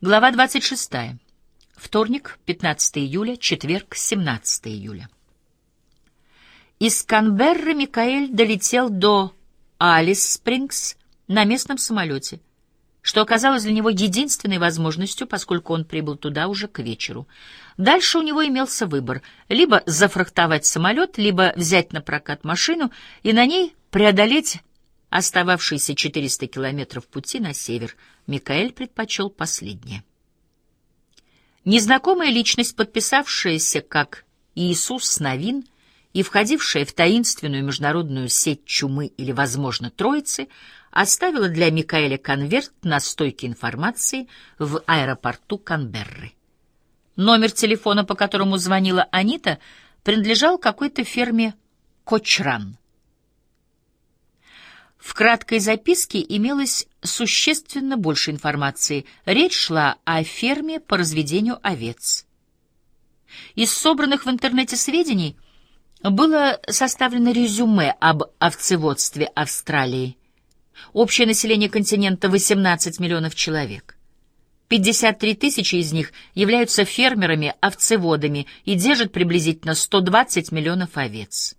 Глава 26. Вторник, 15 июля, четверг, 17 июля. Из Канберры Микаэль долетел до Алис-Спрингс на местном самолете, что оказалось для него единственной возможностью, поскольку он прибыл туда уже к вечеру. Дальше у него имелся выбор — либо зафрахтовать самолет, либо взять на прокат машину и на ней преодолеть остававшиеся 400 километров пути на север — Микаэль предпочел последнее. Незнакомая личность, подписавшаяся как Иисус Новин и входившая в таинственную международную сеть чумы или, возможно, троицы, оставила для Микаэля конверт на стойке информации в аэропорту Канберры. Номер телефона, по которому звонила Анита, принадлежал какой-то ферме Кочран — в краткой записке имелось существенно больше информации. Речь шла о ферме по разведению овец. Из собранных в интернете сведений было составлено резюме об овцеводстве Австралии. Общее население континента 18 миллионов человек. 53 тысячи из них являются фермерами-овцеводами и держат приблизительно 120 миллионов овец.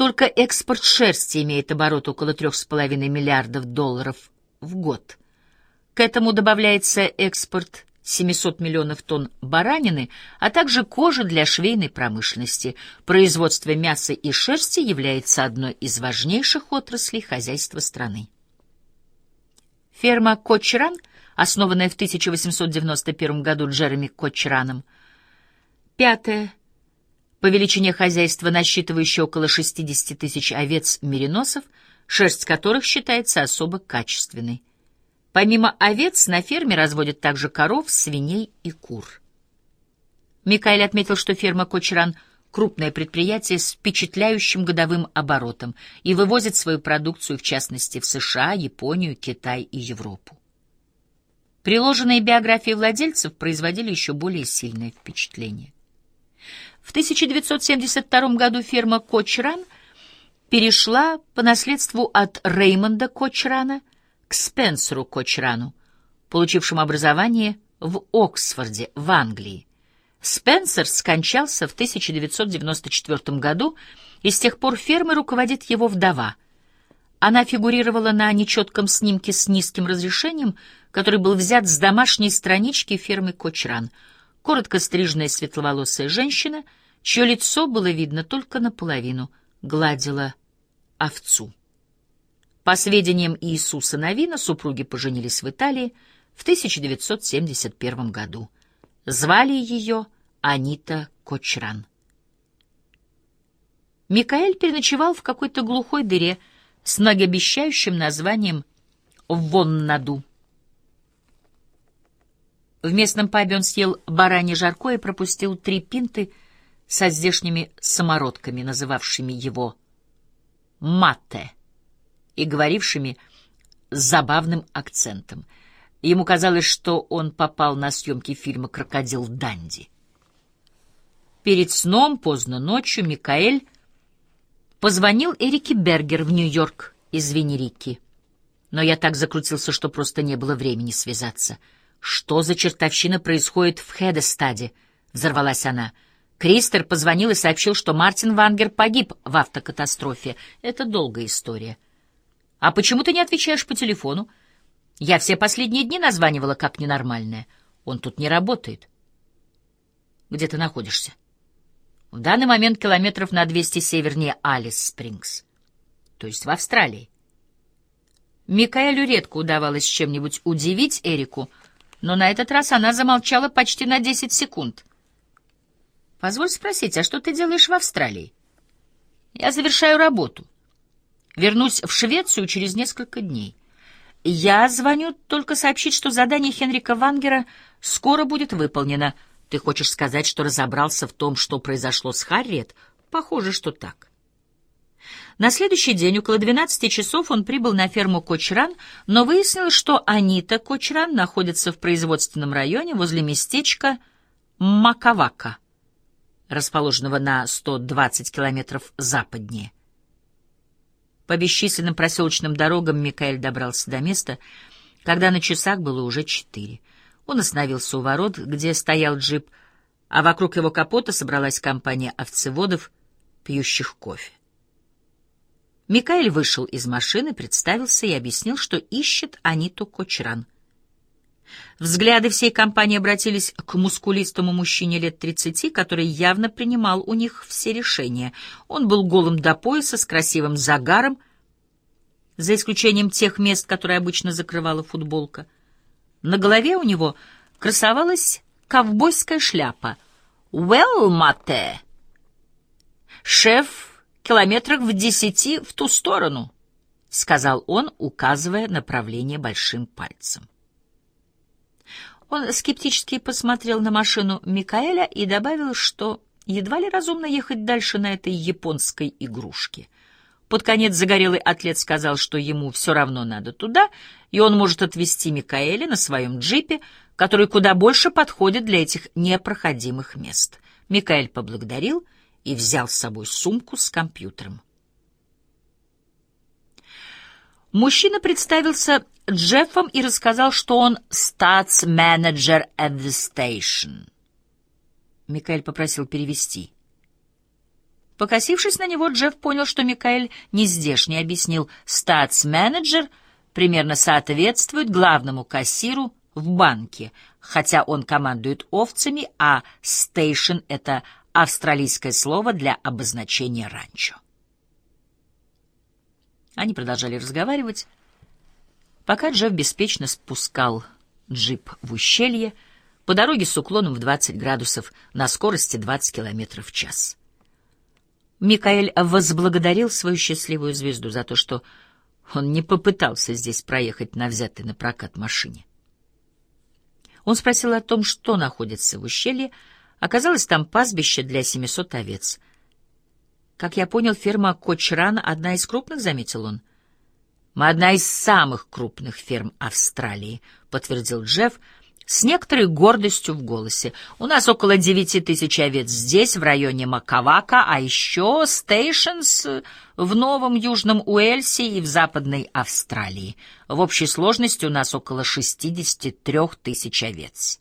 Только экспорт шерсти имеет оборот около 3,5 миллиардов долларов в год. К этому добавляется экспорт 700 миллионов тонн баранины, а также кожи для швейной промышленности. Производство мяса и шерсти является одной из важнейших отраслей хозяйства страны. Ферма Кочран, основанная в 1891 году Джереми Кочраном, пятая по величине хозяйства, насчитывающее около 60 тысяч овец-мериносов, шерсть которых считается особо качественной. Помимо овец, на ферме разводят также коров, свиней и кур. Микаэль отметил, что ферма Кочеран — крупное предприятие с впечатляющим годовым оборотом и вывозит свою продукцию, в частности, в США, Японию, Китай и Европу. Приложенные биографии владельцев производили еще более сильное впечатление. В 1972 году ферма Кочран перешла по наследству от Реймонда Кочрана к Спенсеру Кочрану, получившему образование в Оксфорде, в Англии. Спенсер скончался в 1994 году, и с тех пор фермой руководит его вдова. Она фигурировала на нечетком снимке с низким разрешением, который был взят с домашней странички фермы Кочран — коротко стриженная светловолосая женщина, чье лицо было видно только наполовину, гладила овцу. По сведениям Иисуса Новина, супруги поженились в Италии в 1971 году. Звали ее Анита Кочран. Микаэль переночевал в какой-то глухой дыре с многообещающим названием «Воннаду». В местном пабе он съел баранье жарко и пропустил три пинты со здешними самородками, называвшими его «мате» и говорившими забавным акцентом. Ему казалось, что он попал на съемки фильма «Крокодил Данди». Перед сном, поздно ночью, Микаэль позвонил Эрике Бергер в Нью-Йорк из Венерики. Но я так закрутился, что просто не было времени связаться — «Что за чертовщина происходит в Хедестаде?» — взорвалась она. Кристер позвонил и сообщил, что Мартин Вангер погиб в автокатастрофе. Это долгая история. «А почему ты не отвечаешь по телефону?» «Я все последние дни названивала как ненормальная. Он тут не работает». «Где ты находишься?» «В данный момент километров на 200 севернее Алис-Спрингс, то есть в Австралии». Микаэлю редко удавалось чем-нибудь удивить Эрику, — но на этот раз она замолчала почти на десять секунд. «Позволь спросить, а что ты делаешь в Австралии?» «Я завершаю работу. Вернусь в Швецию через несколько дней. Я звоню только сообщить, что задание Хенрика Вангера скоро будет выполнено. Ты хочешь сказать, что разобрался в том, что произошло с Харриет? Похоже, что так. На следующий день около 12 часов он прибыл на ферму Кочран, но выяснилось, что Анита Кочран находится в производственном районе возле местечка Макавака, расположенного на 120 километров западнее. По бесчисленным проселочным дорогам Микаэль добрался до места, когда на часах было уже четыре. Он остановился у ворот, где стоял джип, а вокруг его капота собралась компания овцеводов, пьющих кофе. Микаэль вышел из машины, представился и объяснил, что ищет Аниту Кочран. Взгляды всей компании обратились к мускулистому мужчине лет тридцати, который явно принимал у них все решения. Он был голым до пояса, с красивым загаром, за исключением тех мест, которые обычно закрывала футболка. На голове у него красовалась ковбойская шляпа. «Well, мате!» «Шеф километрах в десяти в ту сторону», — сказал он, указывая направление большим пальцем. Он скептически посмотрел на машину Микаэля и добавил, что едва ли разумно ехать дальше на этой японской игрушке. Под конец загорелый атлет сказал, что ему все равно надо туда, и он может отвезти Микаэля на своем джипе, который куда больше подходит для этих непроходимых мест. Микаэль поблагодарил и взял с собой сумку с компьютером. Мужчина представился Джеффом и рассказал, что он статс-менеджер at the station. Микаэль попросил перевести. Покосившись на него, Джефф понял, что Микаэль не здешний, объяснил, статс-менеджер примерно соответствует главному кассиру в банке, хотя он командует овцами, а «стейшн» — это австралийское слово для обозначения ранчо. Они продолжали разговаривать, пока Джефф беспечно спускал джип в ущелье по дороге с уклоном в 20 градусов на скорости 20 километров в час. Микаэль возблагодарил свою счастливую звезду за то, что он не попытался здесь проехать на взятой на прокат машине. Он спросил о том, что находится в ущелье. Оказалось, там пастбище для 700 овец. Как я понял, ферма Кочран — одна из крупных, — заметил он. «Мы одна из самых крупных ферм Австралии», — подтвердил Джефф, с некоторой гордостью в голосе. «У нас около девяти тысяч овец здесь, в районе Макавака, а еще стейшнс в Новом Южном Уэльсе и в Западной Австралии. В общей сложности у нас около шестидесяти трех тысяч овец».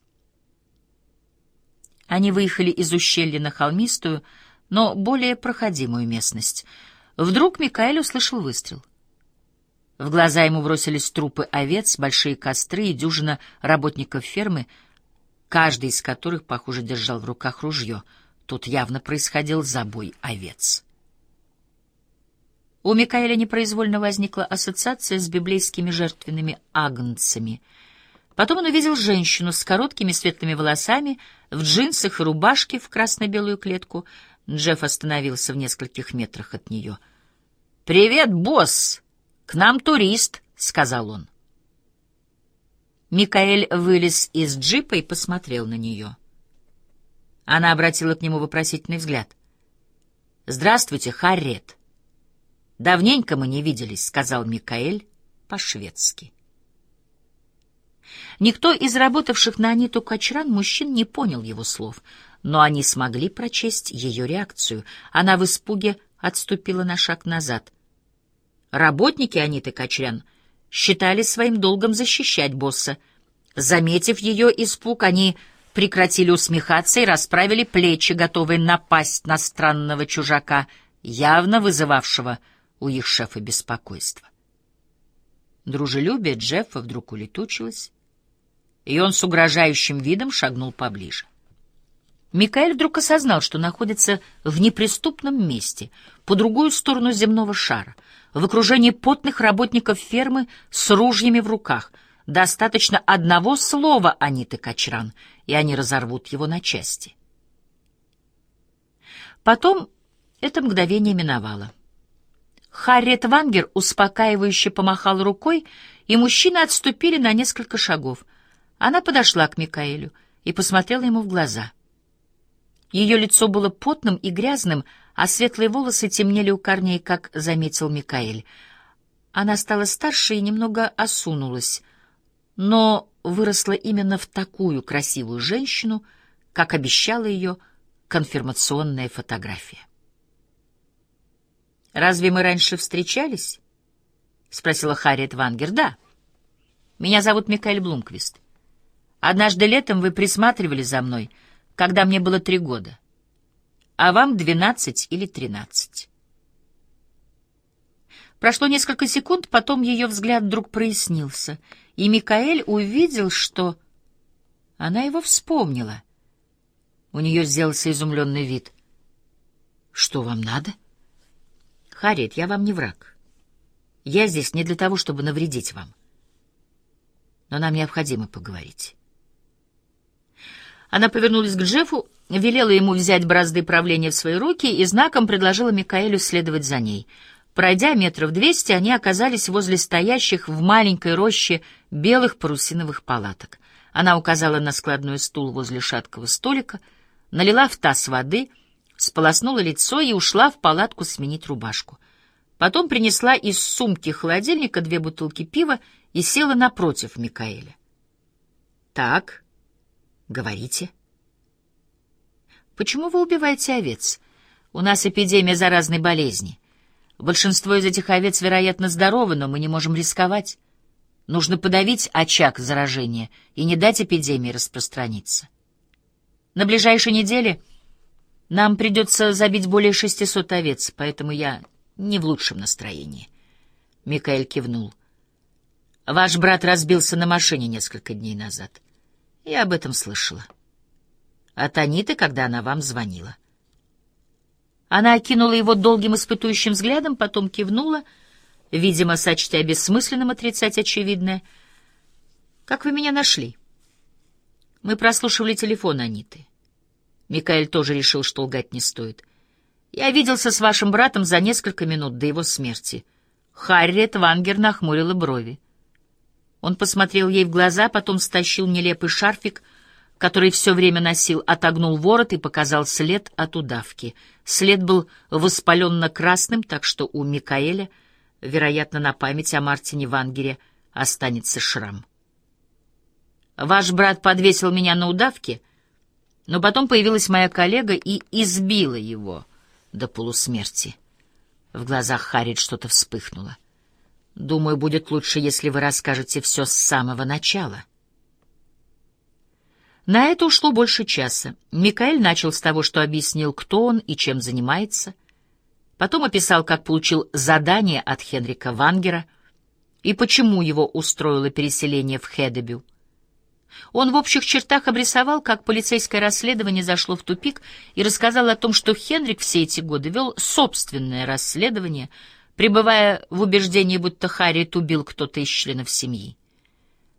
Они выехали из ущелья на холмистую, но более проходимую местность. Вдруг Микаэль услышал выстрел. В глаза ему бросились трупы овец, большие костры и дюжина работников фермы, каждый из которых, похоже, держал в руках ружье. Тут явно происходил забой овец. У Микаэля непроизвольно возникла ассоциация с библейскими жертвенными агнцами. Потом он увидел женщину с короткими светлыми волосами, в джинсах и рубашке в красно-белую клетку — Джефф остановился в нескольких метрах от нее. «Привет, босс! К нам турист!» — сказал он. Микаэль вылез из джипа и посмотрел на нее. Она обратила к нему вопросительный взгляд. «Здравствуйте, Харриет!» «Давненько мы не виделись», — сказал Микаэль по-шведски. Никто из работавших на Аниту Качран мужчин не понял его слов — но они смогли прочесть ее реакцию. Она в испуге отступила на шаг назад. Работники Аниты Качрян считали своим долгом защищать босса. Заметив ее испуг, они прекратили усмехаться и расправили плечи, готовые напасть на странного чужака, явно вызывавшего у их шефа беспокойство. Дружелюбие Джеффа вдруг улетучилось, и он с угрожающим видом шагнул поближе. Микаэль вдруг осознал, что находится в неприступном месте, по другую сторону земного шара, в окружении потных работников фермы с ружьями в руках. Достаточно одного слова Аниты Качран, и они разорвут его на части. Потом это мгновение миновало. Харриет Вангер успокаивающе помахал рукой, и мужчины отступили на несколько шагов. Она подошла к Микаэлю и посмотрела ему в глаза — ее лицо было потным и грязным, а светлые волосы темнели у корней, как заметил Микаэль. Она стала старше и немного осунулась, но выросла именно в такую красивую женщину, как обещала ее конфирмационная фотография. «Разве мы раньше встречались?» — спросила Харриет Вангер. «Да». Меня зовут Микаэль Блумквист. Однажды летом вы присматривали за мной, когда мне было три года, а вам двенадцать или тринадцать. Прошло несколько секунд, потом ее взгляд вдруг прояснился, и Микаэль увидел, что она его вспомнила. У нее сделался изумленный вид. «Что вам надо?» «Харриет, я вам не враг. Я здесь не для того, чтобы навредить вам. Но нам необходимо поговорить». Она повернулась к Джеффу, велела ему взять бразды правления в свои руки и знаком предложила Микаэлю следовать за ней. Пройдя метров двести, они оказались возле стоящих в маленькой роще белых парусиновых палаток. Она указала на складной стул возле шаткого столика, налила в таз воды, сполоснула лицо и ушла в палатку сменить рубашку. Потом принесла из сумки холодильника две бутылки пива и села напротив Микаэля. «Так», Говорите. Почему вы убиваете овец? У нас эпидемия заразной болезни. Большинство из этих овец, вероятно, здоровы, но мы не можем рисковать. Нужно подавить очаг заражения и не дать эпидемии распространиться. На ближайшей неделе нам придется забить более 600 овец, поэтому я не в лучшем настроении. Микаэль кивнул. Ваш брат разбился на машине несколько дней назад. Я об этом слышала. От Аниты, когда она вам звонила. Она окинула его долгим испытующим взглядом, потом кивнула, видимо, сочтя бессмысленным отрицать очевидное. «Как вы меня нашли?» «Мы прослушивали телефон Аниты». Микаэль тоже решил, что лгать не стоит. «Я виделся с вашим братом за несколько минут до его смерти». Харриет Вангер нахмурила брови. Он посмотрел ей в глаза, потом стащил нелепый шарфик, который все время носил, отогнул ворот и показал след от удавки. След был воспаленно-красным, так что у Микаэля, вероятно, на память о Мартине Вангере останется шрам. «Ваш брат подвесил меня на удавке, но потом появилась моя коллега и избила его до полусмерти». В глазах Харрит что-то вспыхнуло. Думаю, будет лучше, если вы расскажете все с самого начала. На это ушло больше часа. Микаэль начал с того, что объяснил, кто он и чем занимается. Потом описал, как получил задание от Хенрика Вангера и почему его устроило переселение в Хедебю. Он в общих чертах обрисовал, как полицейское расследование зашло в тупик, и рассказал о том, что Хенрик все эти годы вел собственное расследование — пребывая в убеждении, будто Харриет убил кто-то из членов семьи.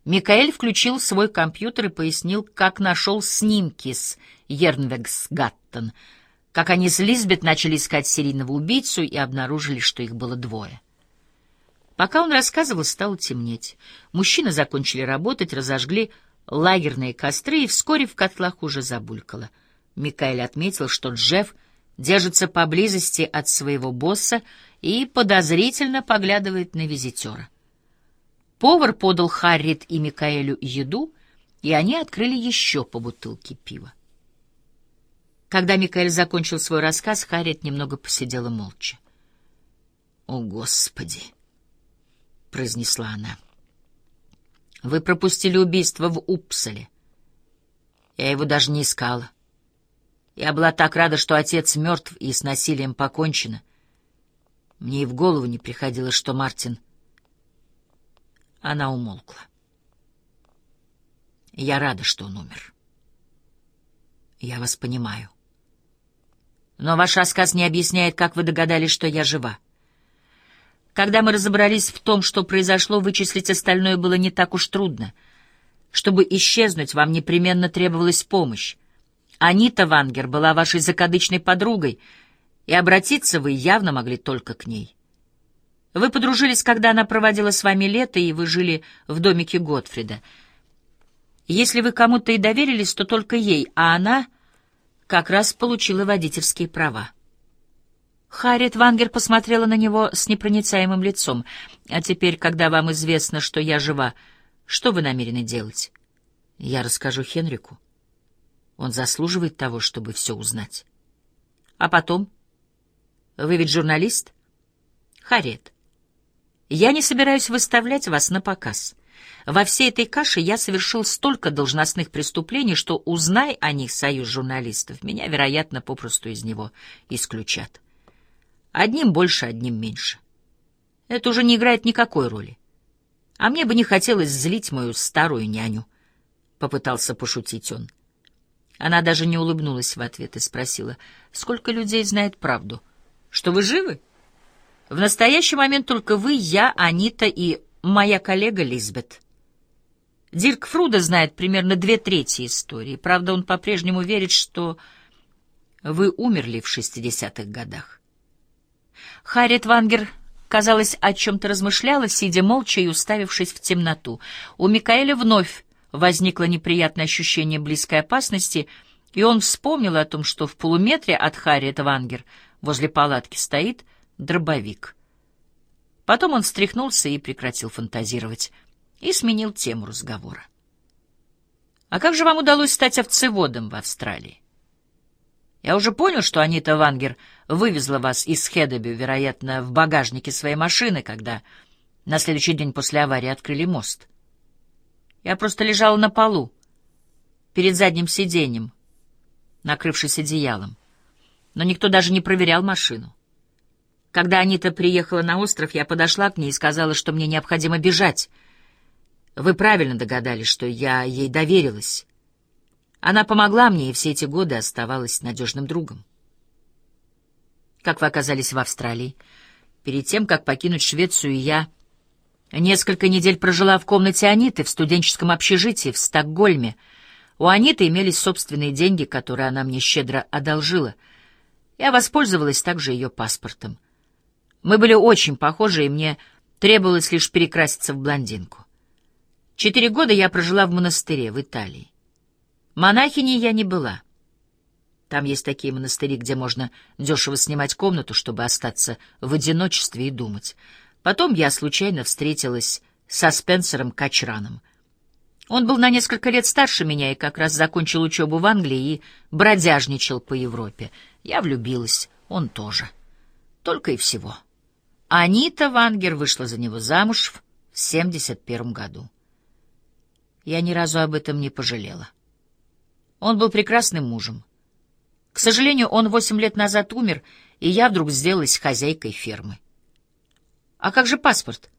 Микаэль включил свой компьютер и пояснил, как нашел снимки с Ернвексгаттен, как они с Лизбет начали искать серийного убийцу и обнаружили, что их было двое. Пока он рассказывал, стало темнеть. Мужчины закончили работать, разожгли лагерные костры, и вскоре в котлах уже забулькало. Микаэль отметил, что Джефф держится поблизости от своего босса и подозрительно поглядывает на визитера. Повар подал Харрит и Микаэлю еду, и они открыли еще по бутылке пива. Когда Микаэль закончил свой рассказ, Харрит немного посидела молча. «О, Господи!» — произнесла она. «Вы пропустили убийство в Упсале. Я его даже не искала. Я была так рада, что отец мертв и с насилием покончено. Мне и в голову не приходило, что Мартин... Она умолкла. Я рада, что он умер. Я вас понимаю. Но ваш рассказ не объясняет, как вы догадались, что я жива. Когда мы разобрались в том, что произошло, вычислить остальное было не так уж трудно. Чтобы исчезнуть, вам непременно требовалась помощь. Анита Вангер была вашей закадычной подругой, и обратиться вы явно могли только к ней. Вы подружились, когда она проводила с вами лето, и вы жили в домике Готфрида. Если вы кому-то и доверились, то только ей, а она как раз получила водительские права. Харриет Вангер посмотрела на него с непроницаемым лицом. «А теперь, когда вам известно, что я жива, что вы намерены делать?» «Я расскажу Хенрику». Он заслуживает того, чтобы все узнать. А потом? Вы ведь журналист? Харет. Я не собираюсь выставлять вас на показ. Во всей этой каше я совершил столько должностных преступлений, что, узнай о них союз журналистов, меня, вероятно, попросту из него исключат. Одним больше, одним меньше. Это уже не играет никакой роли. А мне бы не хотелось злить мою старую няню, — попытался пошутить он. Она даже не улыбнулась в ответ и спросила, сколько людей знает правду. Что вы живы? В настоящий момент только вы, я, Анита и моя коллега Лизбет. Дирк Фруда знает примерно две трети истории. Правда, он по-прежнему верит, что вы умерли в шестидесятых годах. Харриет Вангер, казалось, о чем-то размышляла, сидя молча и уставившись в темноту. У Микаэля вновь возникло неприятное ощущение близкой опасности, и он вспомнил о том, что в полуметре от Харриет Вангер возле палатки стоит дробовик. Потом он встряхнулся и прекратил фантазировать — и сменил тему разговора. «А как же вам удалось стать овцеводом в Австралии?» «Я уже понял, что Анита Вангер вывезла вас из Хедеби, вероятно, в багажнике своей машины, когда на следующий день после аварии открыли мост. Я просто лежала на полу, перед задним сиденьем, накрывшись одеялом, но никто даже не проверял машину. Когда Анита приехала на остров, я подошла к ней и сказала, что мне необходимо бежать — вы правильно догадались, что я ей доверилась. Она помогла мне и все эти годы оставалась надежным другом. Как вы оказались в Австралии? Перед тем, как покинуть Швецию, я несколько недель прожила в комнате Аниты в студенческом общежитии в Стокгольме. У Аниты имелись собственные деньги, которые она мне щедро одолжила. Я воспользовалась также ее паспортом. Мы были очень похожи, и мне требовалось лишь перекраситься в блондинку. Четыре года я прожила в монастыре в Италии. Монахиней я не была. Там есть такие монастыри, где можно дешево снимать комнату, чтобы остаться в одиночестве и думать. Потом я случайно встретилась со Спенсером Качраном. Он был на несколько лет старше меня и как раз закончил учебу в Англии и бродяжничал по Европе. Я влюбилась, он тоже. Только и всего. Анита Вангер вышла за него замуж в 71 году. Я ни разу об этом не пожалела. Он был прекрасным мужем. К сожалению, он восемь лет назад умер, и я вдруг сделалась хозяйкой фермы. А как же паспорт?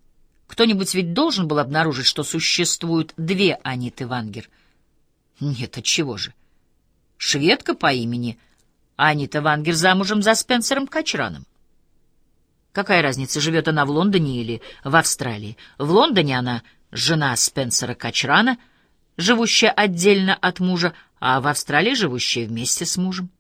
Кто-нибудь ведь должен был обнаружить, что существуют две Аниты Вангер. Нет, отчего же? Шведка по имени Анита Вангер замужем за Спенсером Качраном. Какая разница, живет она в Лондоне или в Австралии? В Лондоне она жена Спенсера Качрана, живущая отдельно от мужа, а в Австралии живущая вместе с мужем.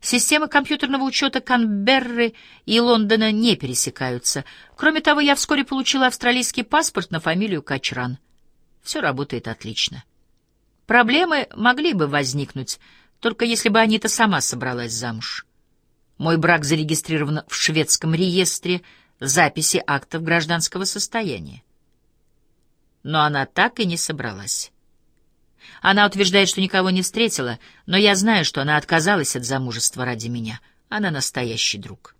Системы компьютерного учета Канберры и Лондона не пересекаются. Кроме того, я вскоре получила австралийский паспорт на фамилию Качран. Все работает отлично. Проблемы могли бы возникнуть, только если бы Анита сама собралась замуж. Мой брак зарегистрирован в шведском реестре записи актов гражданского состояния но она так и не собралась. Она утверждает, что никого не встретила, но я знаю, что она отказалась от замужества ради меня. Она настоящий друг.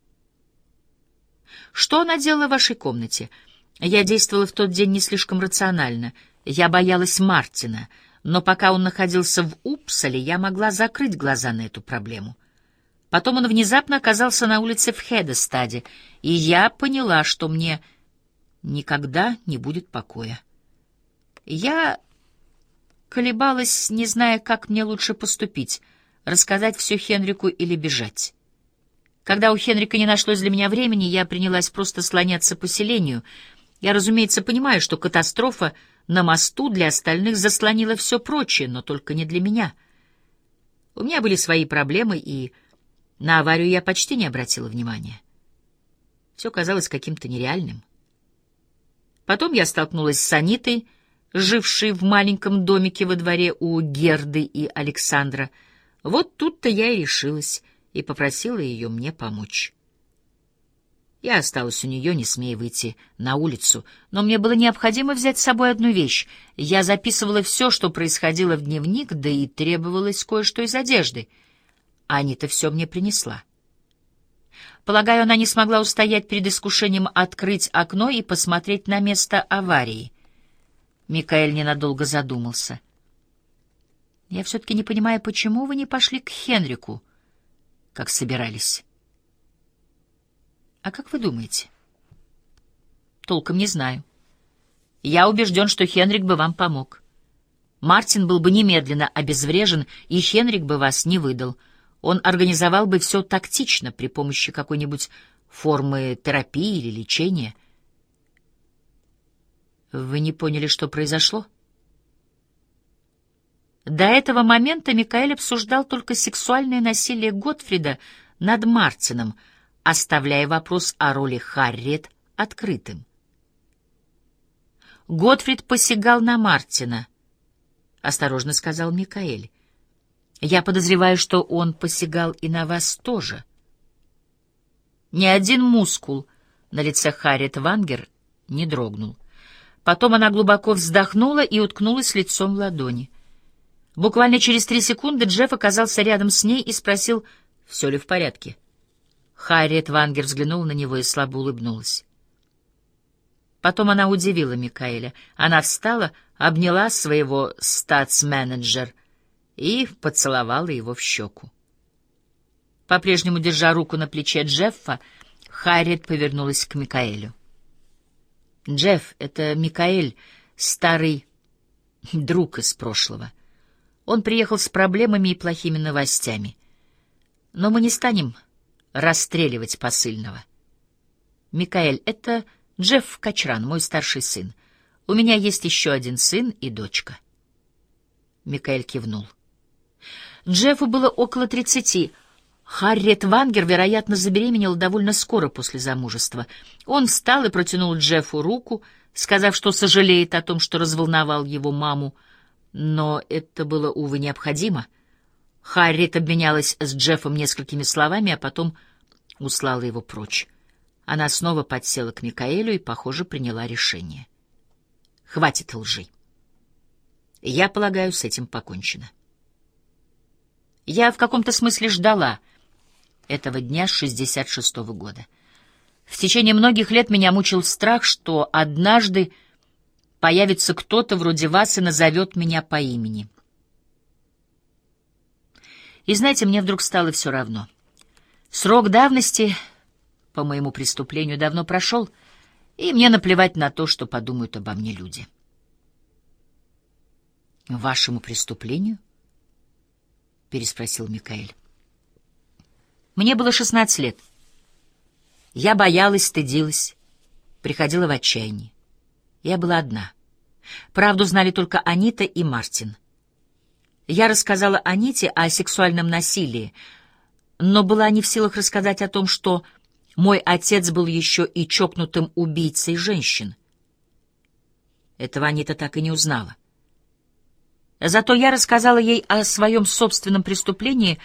Что она делала в вашей комнате? Я действовала в тот день не слишком рационально. Я боялась Мартина, но пока он находился в Упсале, я могла закрыть глаза на эту проблему. Потом он внезапно оказался на улице в Хедестаде, и я поняла, что мне никогда не будет покоя. Я колебалась, не зная, как мне лучше поступить, рассказать все Хенрику или бежать. Когда у Хенрика не нашлось для меня времени, я принялась просто слоняться по селению. Я, разумеется, понимаю, что катастрофа на мосту для остальных заслонила все прочее, но только не для меня. У меня были свои проблемы, и на аварию я почти не обратила внимания. Все казалось каким-то нереальным. Потом я столкнулась с Анитой, живший в маленьком домике во дворе у Герды и Александра. Вот тут-то я и решилась и попросила ее мне помочь. Я осталась у нее, не смея выйти на улицу, но мне было необходимо взять с собой одну вещь. Я записывала все, что происходило в дневник, да и требовалось кое-что из одежды. Анита все мне принесла. Полагаю, она не смогла устоять перед искушением открыть окно и посмотреть на место аварии — Микаэль ненадолго задумался. «Я все-таки не понимаю, почему вы не пошли к Хенрику, как собирались?» «А как вы думаете?» «Толком не знаю. Я убежден, что Хенрик бы вам помог. Мартин был бы немедленно обезврежен, и Хенрик бы вас не выдал. Он организовал бы все тактично при помощи какой-нибудь формы терапии или лечения. Вы не поняли, что произошло? До этого момента Микаэль обсуждал только сексуальное насилие Готфрида над Мартином, оставляя вопрос о роли Харриет открытым. Готфрид посягал на Мартина, — осторожно сказал Микаэль. Я подозреваю, что он посягал и на вас тоже. Ни один мускул на лице Харриет Вангер не дрогнул. Потом она глубоко вздохнула и уткнулась лицом в ладони. Буквально через три секунды Джефф оказался рядом с ней и спросил, все ли в порядке. Харриет Вангер взглянула на него и слабо улыбнулась. Потом она удивила Микаэля. Она встала, обняла своего статс-менеджер и поцеловала его в щеку. По-прежнему держа руку на плече Джеффа, Харриет повернулась к Микаэлю. «Джефф, это Микаэль, старый друг из прошлого. Он приехал с проблемами и плохими новостями. Но мы не станем расстреливать посыльного. Микаэль, это Джефф Качран, мой старший сын. У меня есть еще один сын и дочка». Микаэль кивнул. Джеффу было около тридцати. Харриет Вангер, вероятно, забеременела довольно скоро после замужества. Он встал и протянул Джеффу руку, сказав, что сожалеет о том, что разволновал его маму, но это было, увы, необходимо. Харриет обменялась с Джеффом несколькими словами, а потом услала его прочь. Она снова подсела к Микаэлю и, похоже, приняла решение. «Хватит лжи. Я полагаю, с этим покончено». Я в каком-то смысле ждала этого дня с 66-го года. В течение многих лет меня мучил страх, что однажды появится кто-то вроде вас и назовет меня по имени. И знаете, мне вдруг стало все равно. Срок давности по моему преступлению давно прошел, и мне наплевать на то, что подумают обо мне люди. Вашему преступлению? — переспросил Микаэль. Мне было шестнадцать лет. Я боялась, стыдилась, приходила в отчаяние. Я была одна. Правду знали только Анита и Мартин. Я рассказала Аните о сексуальном насилии, но была не в силах рассказать о том, что мой отец был еще и чокнутым убийцей женщин. Этого Анита так и не узнала. Зато я рассказала ей о своем собственном преступлении,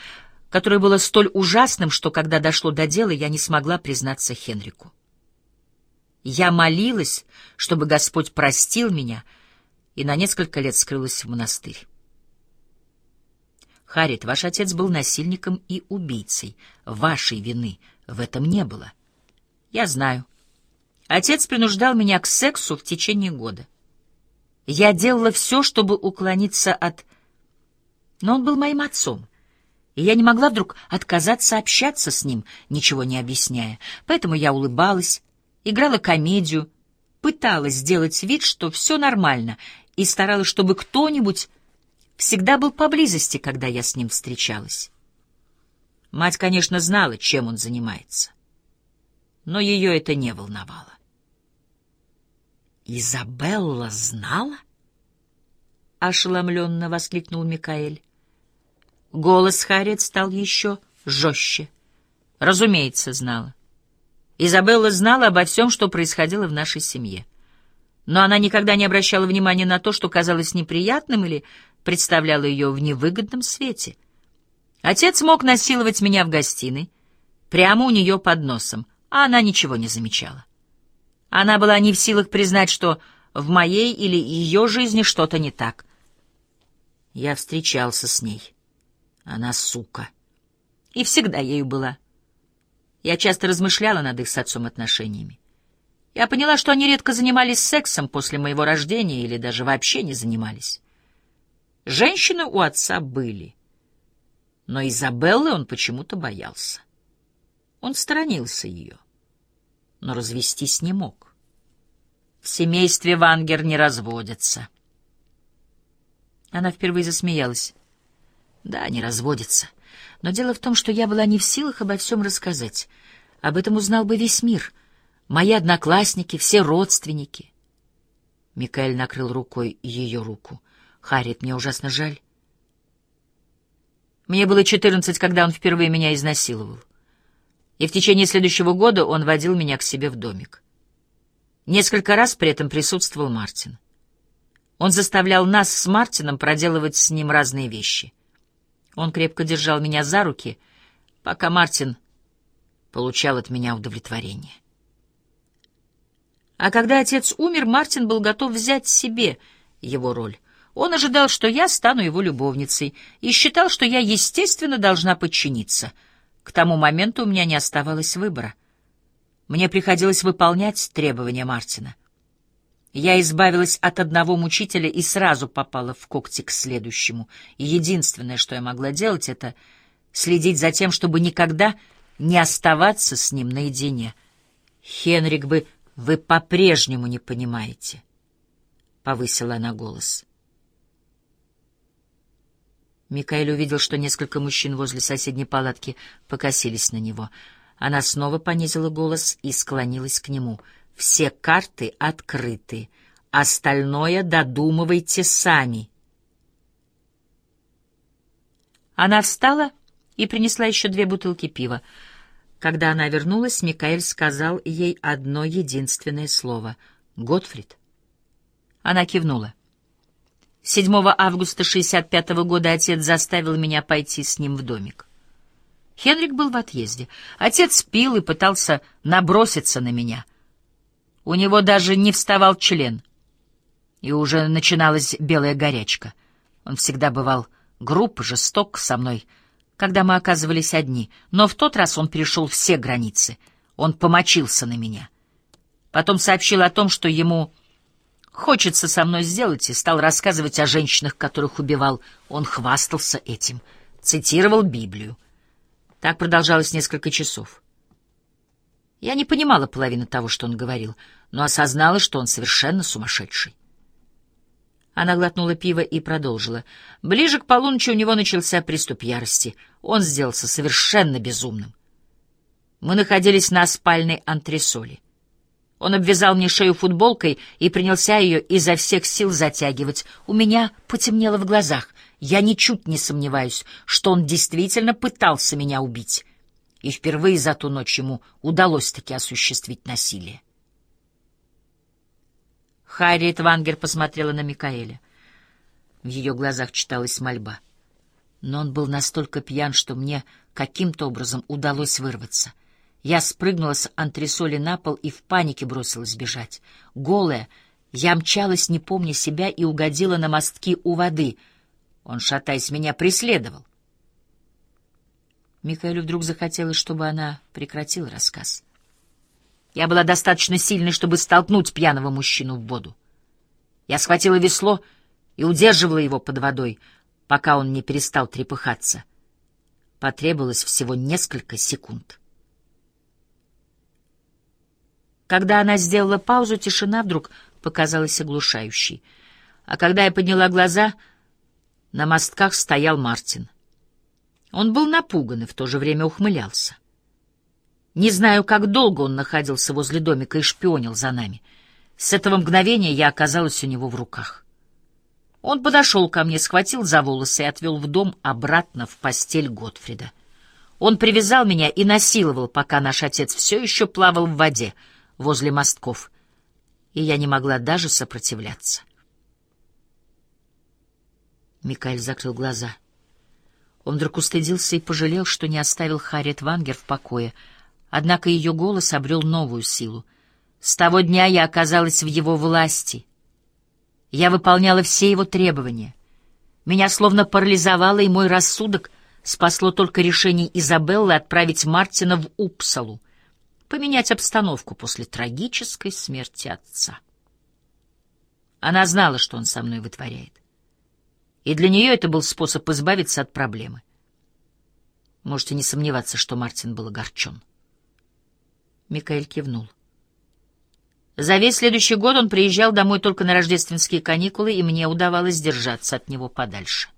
которое было столь ужасным, что, когда дошло до дела, я не смогла признаться Хенрику. Я молилась, чтобы Господь простил меня, и на несколько лет скрылась в монастырь. Харит, ваш отец был насильником и убийцей. Вашей вины в этом не было. Я знаю. Отец принуждал меня к сексу в течение года. Я делала все, чтобы уклониться от... Но он был моим отцом, и я не могла вдруг отказаться общаться с ним, ничего не объясняя. Поэтому я улыбалась, играла комедию, пыталась сделать вид, что все нормально, и старалась, чтобы кто-нибудь всегда был поблизости, когда я с ним встречалась. Мать, конечно, знала, чем он занимается, но ее это не волновало. «Изабелла знала?» — ошеломленно воскликнул Микаэль. Голос Харриет стал еще жестче. Разумеется, знала. Изабелла знала обо всем, что происходило в нашей семье. Но она никогда не обращала внимания на то, что казалось неприятным или представляло ее в невыгодном свете. Отец мог насиловать меня в гостиной, прямо у нее под носом, а она ничего не замечала. Она была не в силах признать, что в моей или ее жизни что-то не так. Я встречался с ней. Она сука. И всегда ею была. Я часто размышляла над их с отцом отношениями. Я поняла, что они редко занимались сексом после моего рождения или даже вообще не занимались. Женщины у отца были, но Изабеллы он почему-то боялся. Он сторонился ее, но развестись не мог. В семействе Вангер не разводятся. Она впервые засмеялась. Да, не разводятся. Но дело в том, что я была не в силах обо всем рассказать. Об этом узнал бы весь мир. Мои одноклассники, все родственники. Микаэль накрыл рукой ее руку. Харриет, мне ужасно жаль. Мне было четырнадцать, когда он впервые меня изнасиловал. И в течение следующего года он водил меня к себе в домик. Несколько раз при этом присутствовал Мартин. Он заставлял нас с Мартином проделывать с ним разные вещи. Он крепко держал меня за руки, пока Мартин получал от меня удовлетворение. А когда отец умер, Мартин был готов взять себе его роль. Он ожидал, что я стану его любовницей, и считал, что я, естественно, должна подчиниться. К тому моменту у меня не оставалось выбора. Мне приходилось выполнять требования Мартина. Я избавилась от одного мучителя и сразу попала в когти к следующему. И единственное, что я могла делать, это следить за тем, чтобы никогда не оставаться с ним наедине. Хенрик бы... Вы по-прежнему не понимаете, — повысила она голос. Микаэль увидел, что несколько мужчин возле соседней палатки покосились на него. Она снова понизила голос и склонилась к нему — все карты открыты. Остальное додумывайте сами. Она встала и принесла еще две бутылки пива. Когда она вернулась, Микаэль сказал ей одно единственное слово — «Готфрид». Она кивнула. 7 августа 65 -го года отец заставил меня пойти с ним в домик. Хенрик был в отъезде. Отец пил и пытался наброситься на меня — у него даже не вставал член. И уже начиналась белая горячка. Он всегда бывал груб, жесток со мной, когда мы оказывались одни. Но в тот раз он перешел все границы. Он помочился на меня. Потом сообщил о том, что ему хочется со мной сделать, и стал рассказывать о женщинах, которых убивал. Он хвастался этим, цитировал Библию. Так продолжалось несколько часов. Я не понимала половины того, что он говорил, но осознала, что он совершенно сумасшедший. Она глотнула пиво и продолжила. Ближе к полуночи у него начался приступ ярости. Он сделался совершенно безумным. Мы находились на спальной антресоли. Он обвязал мне шею футболкой и принялся ее изо всех сил затягивать. У меня потемнело в глазах. Я ничуть не сомневаюсь, что он действительно пытался меня убить и впервые за ту ночь ему удалось-таки осуществить насилие. Харриет Вангер посмотрела на Микаэля. В ее глазах читалась мольба. Но он был настолько пьян, что мне каким-то образом удалось вырваться. Я спрыгнула с антресоли на пол и в панике бросилась бежать. Голая, я мчалась, не помня себя, и угодила на мостки у воды. Он, шатаясь, меня преследовал. Михаилу вдруг захотелось, чтобы она прекратила рассказ. Я была достаточно сильной, чтобы столкнуть пьяного мужчину в воду. Я схватила весло и удерживала его под водой, пока он не перестал трепыхаться. Потребовалось всего несколько секунд. Когда она сделала паузу, тишина вдруг показалась оглушающей. А когда я подняла глаза, на мостках стоял Мартин — он был напуган и в то же время ухмылялся. Не знаю, как долго он находился возле домика и шпионил за нами. С этого мгновения я оказалась у него в руках. Он подошел ко мне, схватил за волосы и отвел в дом обратно в постель Готфрида. Он привязал меня и насиловал, пока наш отец все еще плавал в воде возле мостков, и я не могла даже сопротивляться. Микаэль закрыл глаза — он вдруг устыдился и пожалел, что не оставил Харриет Вангер в покое. Однако ее голос обрел новую силу. С того дня я оказалась в его власти. Я выполняла все его требования. Меня словно парализовало, и мой рассудок спасло только решение Изабеллы отправить Мартина в Упсалу. Поменять обстановку после трагической смерти отца. Она знала, что он со мной вытворяет. И для нее это был способ избавиться от проблемы. Можете не сомневаться, что Мартин был огорчен. Микаэль кивнул. За весь следующий год он приезжал домой только на рождественские каникулы, и мне удавалось держаться от него подальше.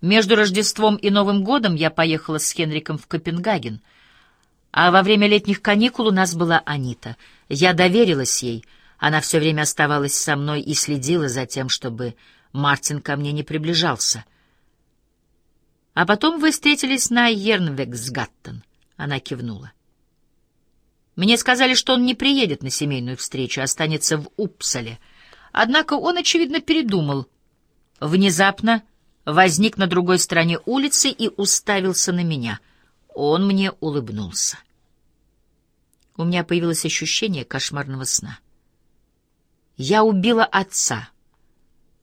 Между Рождеством и Новым годом я поехала с Хенриком в Копенгаген, а во время летних каникул у нас была Анита. Я доверилась ей, она все время оставалась со мной и следила за тем, чтобы Мартин ко мне не приближался. А потом вы встретились на Ернвексгаттен. Она кивнула. Мне сказали, что он не приедет на семейную встречу, а останется в Упсале. Однако он, очевидно, передумал. Внезапно возник на другой стороне улицы и уставился на меня. Он мне улыбнулся. У меня появилось ощущение кошмарного сна. Я убила отца,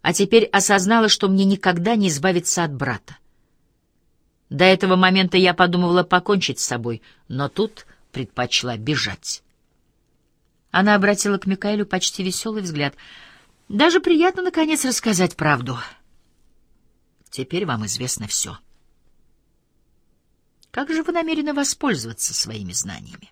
а теперь осознала, что мне никогда не избавиться от брата. До этого момента я подумывала покончить с собой, но тут предпочла бежать. Она обратила к Микаэлю почти веселый взгляд. «Даже приятно, наконец, рассказать правду. Теперь вам известно все. Как же вы намерены воспользоваться своими знаниями?»